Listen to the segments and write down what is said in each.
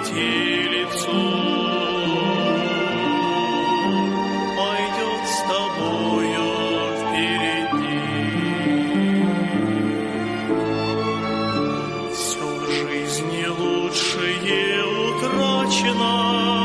прийти. Пойдет с тобою впереди. Все в жизни лучшее утрачено,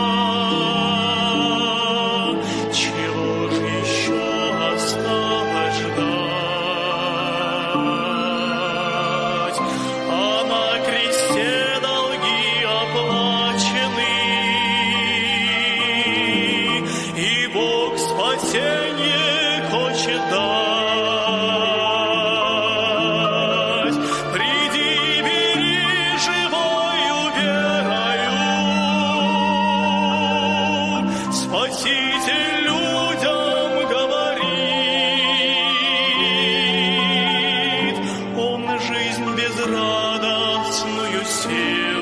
Спаситель людям говорит, Он жизнь безрадостную сел.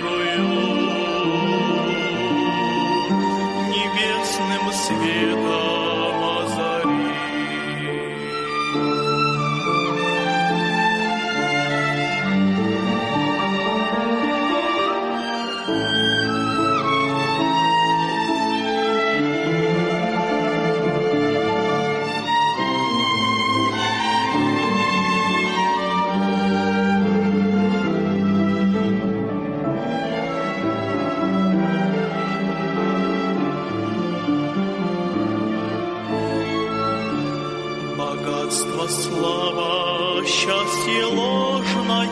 Слова счастье ложное,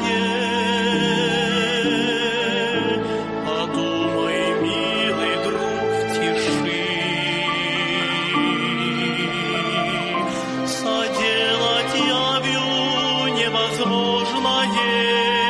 Подумай, милый друг, в тиши. Соделать явью невозможное,